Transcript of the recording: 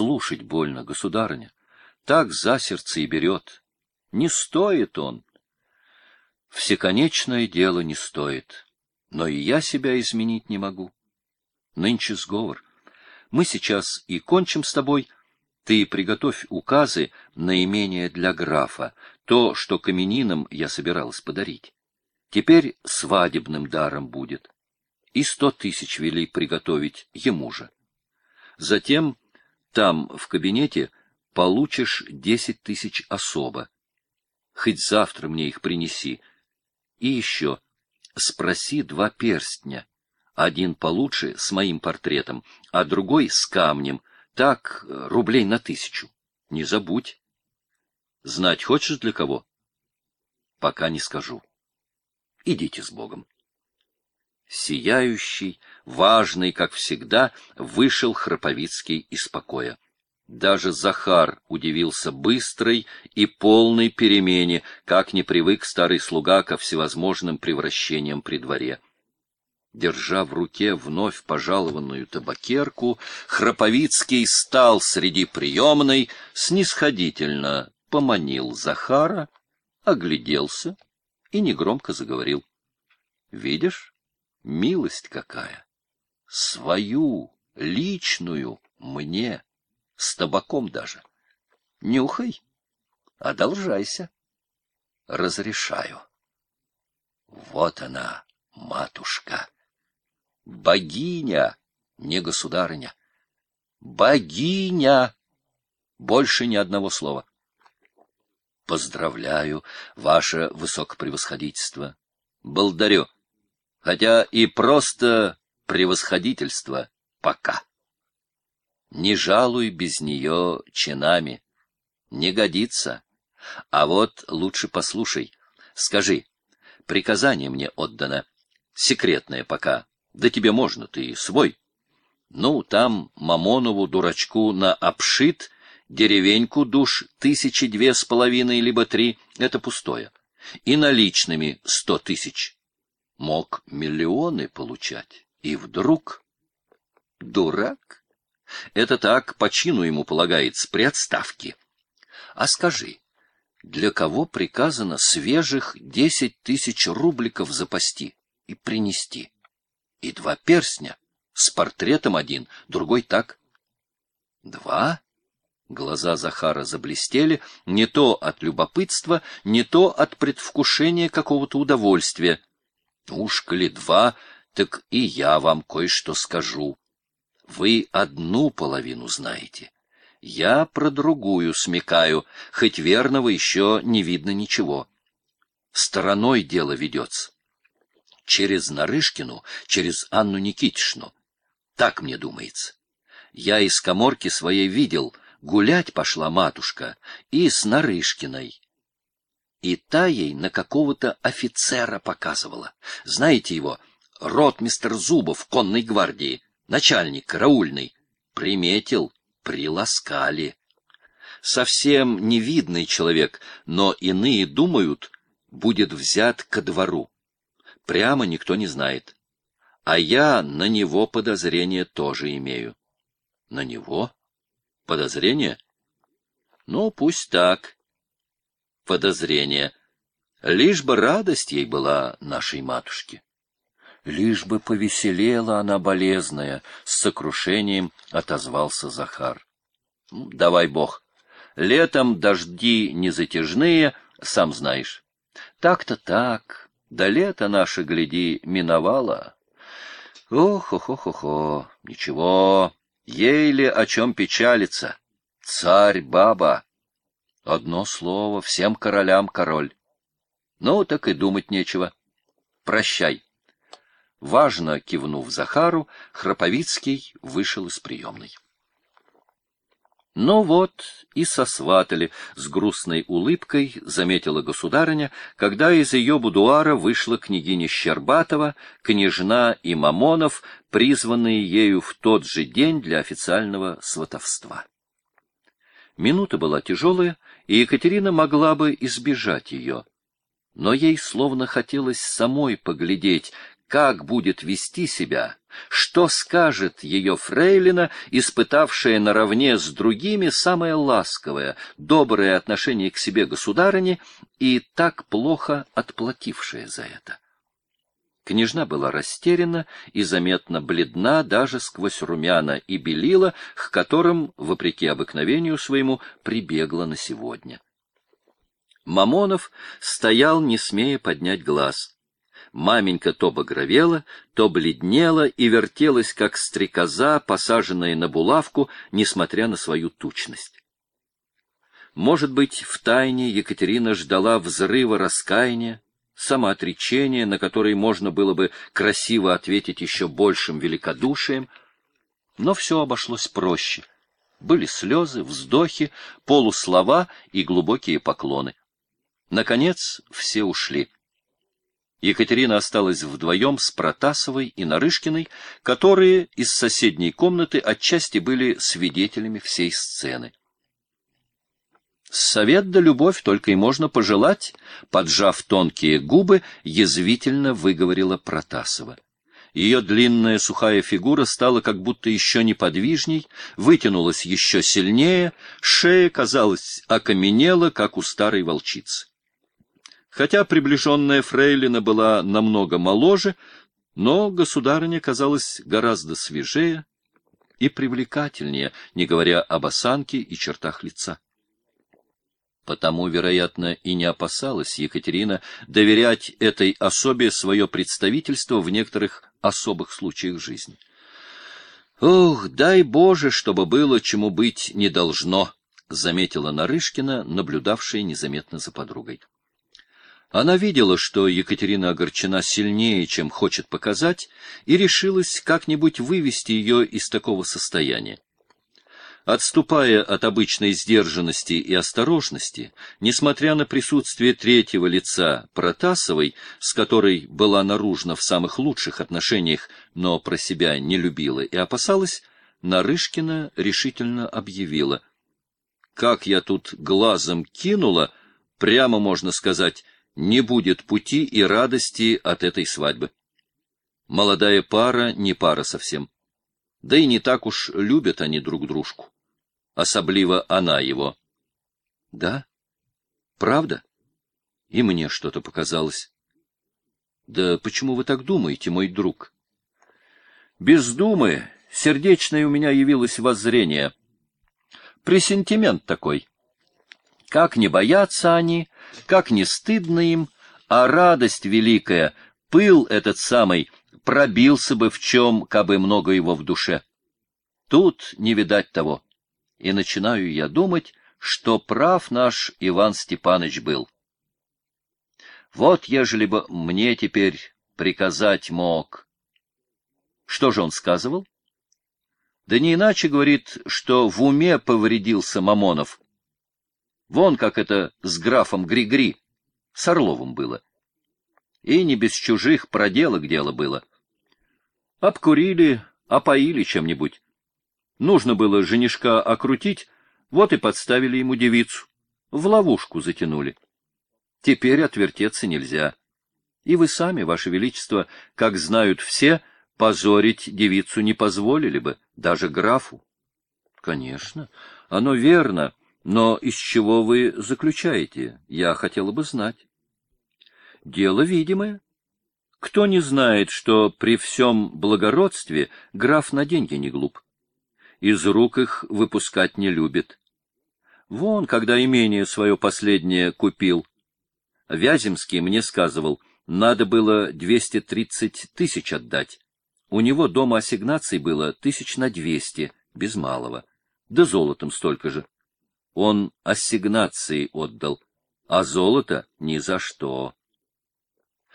Слушать больно, государыня. Так за сердце и берет. Не стоит он. Всеконечное дело не стоит. Но и я себя изменить не могу. Нынче сговор. Мы сейчас и кончим с тобой. Ты приготовь указы на имение для графа, то, что каменинам я собиралась подарить. Теперь свадебным даром будет. И сто тысяч вели приготовить ему же. Затем там, в кабинете, получишь десять тысяч особо. Хоть завтра мне их принеси. И еще спроси два перстня. Один получше, с моим портретом, а другой с камнем. Так, рублей на тысячу. Не забудь. Знать хочешь для кого? Пока не скажу. Идите с Богом. Сияющий, важный, как всегда, вышел Храповицкий из покоя. Даже Захар удивился быстрой и полной перемене, как не привык старый слуга ко всевозможным превращениям при дворе. Держа в руке вновь пожалованную табакерку, Храповицкий стал среди приемной, снисходительно поманил Захара, огляделся и негромко заговорил. — Видишь, милость какая! Свою, личную, мне! с табаком даже. Нюхай, одолжайся. Разрешаю. Вот она, матушка. Богиня, не государыня. Богиня! Больше ни одного слова. Поздравляю, ваше высокопревосходительство. Благодарю. Хотя и просто превосходительство пока. Не жалуй без нее чинами. Не годится. А вот лучше послушай. Скажи, приказание мне отдано. Секретное пока. Да тебе можно, ты свой. Ну, там Мамонову, дурачку, на обшит, деревеньку душ тысячи две с половиной, либо три — это пустое. И наличными сто тысяч. Мог миллионы получать. И вдруг... Дурак? Это так по чину ему полагается при отставке. А скажи, для кого приказано свежих десять тысяч рубликов запасти и принести? И два перстня, с портретом один, другой так. Два? Глаза Захара заблестели, не то от любопытства, не то от предвкушения какого-то удовольствия. Уж коли два, так и я вам кое-что скажу. Вы одну половину знаете. Я про другую смекаю, хоть верного еще не видно ничего. Стороной дело ведется. Через Нарышкину, через Анну Никитишну. Так мне думается. Я из коморки своей видел, гулять пошла матушка, и с Нарышкиной. И та ей на какого-то офицера показывала. Знаете его, ротмистер Зубов конной гвардии начальник караульный, приметил, приласкали. Совсем невидный человек, но иные думают, будет взят ко двору. Прямо никто не знает. А я на него подозрение тоже имею. На него? Подозрение? Ну, пусть так. Подозрение. Лишь бы радость ей была нашей матушке. Лишь бы повеселела она болезная, с сокрушением отозвался Захар. «Ну, давай бог. Летом дожди не затяжные, сам знаешь. Так-то так. До лета наше, гляди, миновало. Ох-ох-ох-ох, ничего, еле о чем печалиться. Царь-баба. Одно слово, всем королям король. Ну, так и думать нечего. Прощай. Важно кивнув Захару, Храповицкий вышел из приемной. Ну вот и сосватали, с грустной улыбкой заметила государыня, когда из ее будуара вышла княгиня Щербатова, княжна и Мамонов, призванные ею в тот же день для официального сватовства. Минута была тяжелая, и Екатерина могла бы избежать ее. Но ей словно хотелось самой поглядеть, как будет вести себя, что скажет ее фрейлина, испытавшая наравне с другими самое ласковое, доброе отношение к себе государыне и так плохо отплатившая за это. Княжна была растеряна и заметно бледна даже сквозь румяна и белила, к которым, вопреки обыкновению своему, прибегла на сегодня. Мамонов стоял, не смея поднять глаз. Маменька то багровела, то бледнела и вертелась, как стрекоза, посаженная на булавку, несмотря на свою тучность. Может быть, в тайне Екатерина ждала взрыва раскаяния, самоотречения, на который можно было бы красиво ответить еще большим великодушием, но все обошлось проще. Были слезы, вздохи, полуслова и глубокие поклоны. Наконец все ушли. Екатерина осталась вдвоем с Протасовой и Нарышкиной, которые из соседней комнаты отчасти были свидетелями всей сцены. Совет да любовь только и можно пожелать, поджав тонкие губы, язвительно выговорила Протасова. Ее длинная сухая фигура стала как будто еще неподвижней, вытянулась еще сильнее, шея, казалось, окаменела, как у старой волчицы. Хотя приближенная фрейлина была намного моложе, но государыня казалась гораздо свежее и привлекательнее, не говоря об осанке и чертах лица. Потому, вероятно, и не опасалась Екатерина доверять этой особе свое представительство в некоторых особых случаях жизни. «Ох, дай Боже, чтобы было, чему быть не должно», — заметила Нарышкина, наблюдавшая незаметно за подругой. Она видела, что Екатерина огорчена сильнее, чем хочет показать, и решилась как-нибудь вывести ее из такого состояния. Отступая от обычной сдержанности и осторожности, несмотря на присутствие третьего лица Протасовой, с которой была наружна в самых лучших отношениях, но про себя не любила и опасалась, Нарышкина решительно объявила. «Как я тут глазом кинула, прямо можно сказать, не будет пути и радости от этой свадьбы. Молодая пара не пара совсем. Да и не так уж любят они друг дружку. Особливо она его. Да? Правда? И мне что-то показалось. Да почему вы так думаете, мой друг? Без думы, сердечное у меня явилось воззрение. Пресентимент такой. Как не боятся они, как не стыдно им, а радость великая, пыл этот самый, пробился бы в чем, кабы много его в душе. Тут не видать того. И начинаю я думать, что прав наш Иван Степанович был. Вот ежели бы мне теперь приказать мог. Что же он сказывал? Да не иначе говорит, что в уме повредился Мамонов, Вон как это с графом Григри, с Орловым было. И не без чужих проделок дело было. Обкурили, опоили чем-нибудь. Нужно было женишка окрутить, вот и подставили ему девицу. В ловушку затянули. Теперь отвертеться нельзя. И вы сами, ваше величество, как знают все, позорить девицу не позволили бы, даже графу. Конечно, оно верно, но из чего вы заключаете? Я хотела бы знать. Дело видимое. Кто не знает, что при всем благородстве граф на деньги не глуп? Из рук их выпускать не любит. Вон, когда имение свое последнее купил. Вяземский мне сказывал, надо было 230 тысяч отдать. У него дома ассигнаций было тысяч на двести, без малого. Да золотом столько же. Он ассигнации отдал, а золото ни за что.